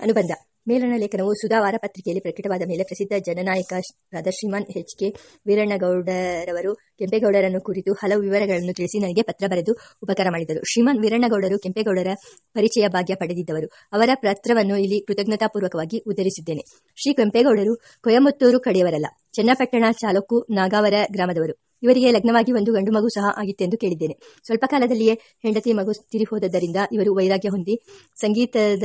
ಅನುಬಂಧ. ಮೇಲನ ಲೇಖನವು ಸುಧಾವಾರ ಪತ್ರಿಕೆಯಲ್ಲಿ ಪ್ರಕಟವಾದ ಮೇಲೆ ಪ್ರಸಿದ್ಧ ಜನನಾಯಕ ಜನನಾಯಕರಾದ ಶ್ರೀಮಾನ್ ಎಚ್ ಕೆ ವೀರಣ್ಣಗೌಡರವರು ಕೆಂಪೇಗೌಡರನ್ನು ಕುರಿತು ಹಲವು ವಿವರಗಳನ್ನು ತಿಳಿಸಿ ನನಗೆ ಪತ್ರ ಬರೆದು ಉಪಕಾರ ಮಾಡಿದರು. ಶ್ರೀಮಾನ್ ವೀರಣ್ಣಗೌಡರು ಕೆಂಪೇಗೌಡರ ಪರಿಚಯ ಭಾಗ್ಯ ಪಡೆದಿದ್ದವರು. ಅವರ ಪತ್ರವನ್ನು ಇಲ್ಲಿ ಕೃತಜ್ಞತಾಪೂರ್ವಕವಾಗಿ ಉದ್ದರಿಸಿದ್ದೇನೆ ಶ್ರೀ ಕೆಂಪೇಗೌಡರು ಕೊಯಮತ್ತೂರು ಕಡೆಯವರಲ್ಲ, ಚನ್ನಪಟ್ಟಣ ಚಾಲುಕು ನಾಗಾವರ ಗ್ರಾಮದವರು. ಇವರಿಗೆ ಲಗ್ನವಾಗಿ ಒಂದು ಗಂಡು ಮಗು ಸಹ ಆಗಿತ್ತೆಂದು ಕೇಳಿದ್ದೇನೆ. ಸ್ವಲ್ಪ ಕಾಲದಲ್ಲಿಯೇ ಹೆಂಡತಿ ಮಗು ತಿರಿ ಇವರು ವೈರಾಗ್ಯ ಹೊಂದಿ ಸಂಗೀತದ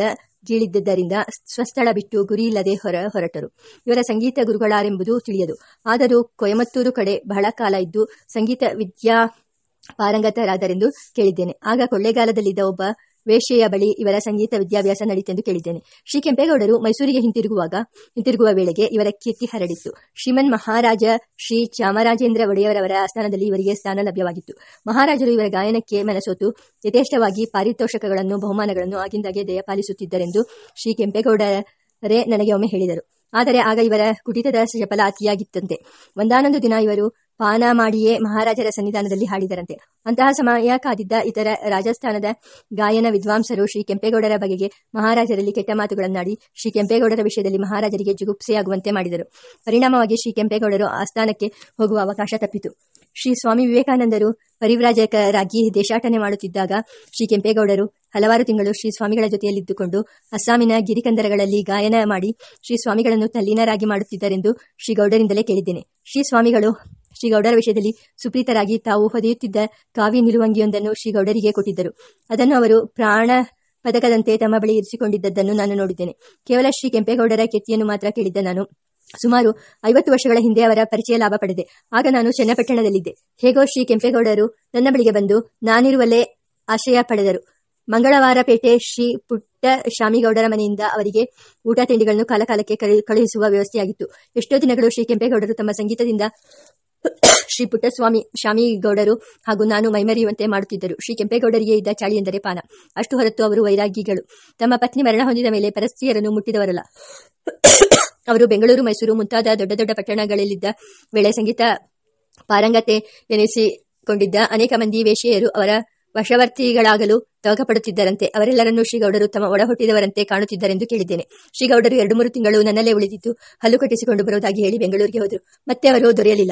ಗೀಳಿದ್ದರಿಂದ ಸ್ವಸ್ಥಳ ಬಿಟ್ಟು ಗುರಿಯಿಲ್ಲದೆ ಹೊರ ಹೊರಟರು. ಇವರ ಸಂಗೀತ ಗುರುಗಳಾರೆಂಬುದು ತಿಳಿಯದು. ಆದರೂ ಕೊಯಮತ್ತೂರು ಕಡೆ ಬಹಳ ಕಾಲ ಇದ್ದು ಸಂಗೀತ ವಿದ್ಯಾ ಪಾರಂಗತರಾದರೆಂದು ಕೇಳಿದ್ದೇನೆ. ಆಗ ಕೊಳ್ಳೇಗಾಲದಲ್ಲಿದ್ದ ಒಬ್ಬ ವೇಶ್ಯೆಯ ಬಳಿ ಇವರ ಸಂಗೀತ ವಿದ್ಯಾಭ್ಯಾಸ ನಡೀತೆಂದು ಕೇಳಿದ್ದೇನೆ. ಶ್ರೀ ಕೆಂಪೇಗೌಡರು ಮೈಸೂರಿಗೆ ಹಿಂತಿರುಗುವಾಗ, ಹಿಂತಿರುಗುವ ವೇಳೆಗೆ ಇವರ ಕೀರ್ತಿ ಹರಡಿತ್ತು. ಶ್ರೀಮನ್ ಮಹಾರಾಜ ಶ್ರೀ ಚಾಮರಾಜೇಂದ್ರ ಒಡೆಯವರವರ ಆಸ್ಥಾನದಲ್ಲಿ ಇವರಿಗೆ ಸ್ಥಾನ ಲಭ್ಯವಾಗಿತ್ತು. ಮಹಾರಾಜರು ಇವರ ಗಾಯನಕ್ಕೆ ಮನಸೋತು. ಯಥೇಷ್ಟವಾಗಿ ಪಾರಿತೋಷಕಗಳನ್ನು, ಬಹುಮಾನಗಳನ್ನು ಆಗಿಂದಾಗೆ ದಯಪಾಲಿಸುತ್ತಿದ್ದರೆಂದು ಶ್ರೀ ಕೆಂಪೇಗೌಡರೇ ನನಗೆ ಒಮ್ಮೆ ಹೇಳಿದರು. ಆದರೆ ಆಗ ಇವರ ಕುಟಿತದ ಶಪಲ ಅತಿಯಾಗಿತ್ತಂತೆ. ಒಂದಾನೊಂದು ದಿನ ಇವರು ಪಾನ ಮಾಡಿಯೇ ಮಹಾರಾಜರ ಸನ್ನಿಧಾನದಲ್ಲಿ ಹಾಡಿದರಂತೆ. ಅಂತಹ ಸಮಯ ಕಾದಿದ್ದ ಇತರ ರಾಜಸ್ಥಾನದ ಗಾಯನ ವಿದ್ವಾಂಸರು ಶ್ರೀ ಕೆಂಪೇಗೌಡರ ಬಗೆಗೆ ಮಹಾರಾಜರಲ್ಲಿ ಕೆಟ್ಟ ಮಾತುಗಳನ್ನಾಡಿ ಶ್ರೀ ಕೆಂಪೇಗೌಡರ ವಿಷಯದಲ್ಲಿ ಮಹಾರಾಜರಿಗೆ ಜುಗುಪ್ಸೆಯಾಗುವಂತೆ ಮಾಡಿದರು. ಪರಿಣಾಮವಾಗಿ ಶ್ರೀ ಕೆಂಪೇಗೌಡರು ಆಸ್ಥಾನಕ್ಕೆ ಹೋಗುವ ಅವಕಾಶ ತಪ್ಪಿತು. ಶ್ರೀ ಸ್ವಾಮಿ ವಿವೇಕಾನಂದರು ಪರಿವ್ರಾಜಕರಾಗಿ ದೇಶಾಟನೆ ಮಾಡುತ್ತಿದ್ದಾಗ ಶ್ರೀ ಕೆಂಪೇಗೌಡರು ಹಲವಾರು ತಿಂಗಳು ಶ್ರೀ ಸ್ವಾಮಿಗಳ ಜೊತೆಯಲ್ಲಿದ್ದುಕೊಂಡು ಅಸ್ಸಾಮಿನ ಗಿರಿಕಂದರಗಳಲ್ಲಿ ಗಾಯನ ಮಾಡಿ ಶ್ರೀ ಸ್ವಾಮಿಗಳನ್ನು ತಲ್ಲೀನರಾಗಿ ಮಾಡುತ್ತಿದ್ದರೆಂದು ಶ್ರೀ ಗೌಡರಿಂದಲೇ ಕೇಳಿದ್ದೇನೆ. ಶ್ರೀ ಸ್ವಾಮಿಗಳು ಶ್ರೀ ಗೌಡರ ವಿಷಯದಲ್ಲಿ ಸುಪ್ರೀತರಾಗಿ ತಾವು ಹೊದೆಯುತ್ತಿದ್ದ ಕಾವಿ ನಿಲುವಂಗಿಯೊಂದನ್ನು ಶ್ರೀ ಗೌಡರಿಗೆ ಕೊಟ್ಟಿದ್ದರು. ಅದನ್ನು ಅವರು ಪ್ರಾಣ ಪದಕದಂತೆ ತಮ್ಮ ಬಳಿ ಇರಿಸಿಕೊಂಡಿದ್ದದ್ದನ್ನು ನಾನು ನೋಡಿದ್ದೇನೆ. ಕೇವಲ ಶ್ರೀ ಕೆಂಪೇಗೌಡರ ಕೆತ್ತಿಯನ್ನು ಮಾತ್ರ ಕೇಳಿದ್ದ ನಾನು. ಸುಮಾರು ಐವತ್ತು ವರ್ಷಗಳ ಹಿಂದೆ ಅವರ ಪರಿಚಯ ಲಾಭ ಪಡೆದೆ. ಆಗ ನಾನು ಚನ್ನಪಟ್ಟಣದಲ್ಲಿದ್ದೆ. ಹೇಗೋ ಶ್ರೀ ಕೆಂಪೇಗೌಡರು ನನ್ನ ಬಳಿಗೆ ಬಂದು ನಾನಿರುವಲ್ಲೇ ಆಶ್ರಯ ಪಡೆದರು. ಮಂಗಳವಾರಪೇಟೆ ಶ್ರೀ ಪುಟ್ಟ ಶಾಮಿಗೌಡರ ಮನೆಯಿಂದ ಅವರಿಗೆ ಊಟ ತಿಂಡಿಗಳನ್ನು ಕಾಲಕಾಲಕ್ಕೆ ಕಳುಹಿಸುವ ವ್ಯವಸ್ಥೆಯಾಗಿತ್ತು. ಎಷ್ಟೋ ದಿನಗಳು ಶ್ರೀ ಕೆಂಪೇಗೌಡರು ತಮ್ಮ ಸಂಗೀತದಿಂದ ಶ್ರೀ ಪುಟ್ಟಸ್ವಾಮಿ ಶಾಮಿಗೌಡರು ಹಾಗೂ ನಾನು ಮೈಮರಿಯುವಂತೆ ಮಾಡುತ್ತಿದ್ದರು. ಶ್ರೀ ಕೆಂಪೇಗೌಡರಿಗೆ ಇದ್ದ ಚಾಳಿ ಎಂದರೆ ಪಾನ. ಅಷ್ಟು ಹೊರತು ಅವರು ವೈರಾಗಿಗಳು ತಮ್ಮ ಪತ್ನಿ ಮರಣ ಹೊಂದಿದ ಮೇಲೆ ಪರಸ್ತ್ರೀಯರನ್ನು ಮುಟ್ಟಿದವರಲ್ಲ. ಅವರು ಬೆಂಗಳೂರು, ಮೈಸೂರು ಮುಂತಾದ ದೊಡ್ಡ ದೊಡ್ಡ ಪಟ್ಟಣಗಳಲ್ಲಿದ್ದ ವೇಳೆ ಸಂಗೀತ ಪಾರಂಗತೆ ಎನಿಸಿಕೊಂಡಿದ್ದ ಅನೇಕ ಮಂದಿ ವೇಷಿಯರು ಅವರ ವಶವರ್ತಿಗಳಾಗಲು ತವಕಪಡುತ್ತಿದ್ದರಂತೆ ಅವರೆಲ್ಲರನ್ನೂ ಶ್ರೀಗೌಡರು ತಮ್ಮ ಒಡಹುಟ್ಟಿದವರಂತೆ ಕಾಣುತ್ತಿದ್ದರೆಂದು ಕೇಳಿದ್ದೇನೆ. ಶ್ರೀಗೌಡರು ಎರಡು ಮೂರು ತಿಂಗಳು ನನ್ನಲ್ಲೇ ಉಳಿದಿದ್ದು ಹಲ್ಲು ಕಟ್ಟಿಸಿಕೊಂಡು ಬರುವುದಾಗಿ ಹೇಳಿ ಬೆಂಗಳೂರಿಗೆ ಹೋದರು. ಮತ್ತೆ ಅವರು ದೊರೆಯಲಿಲ್ಲ.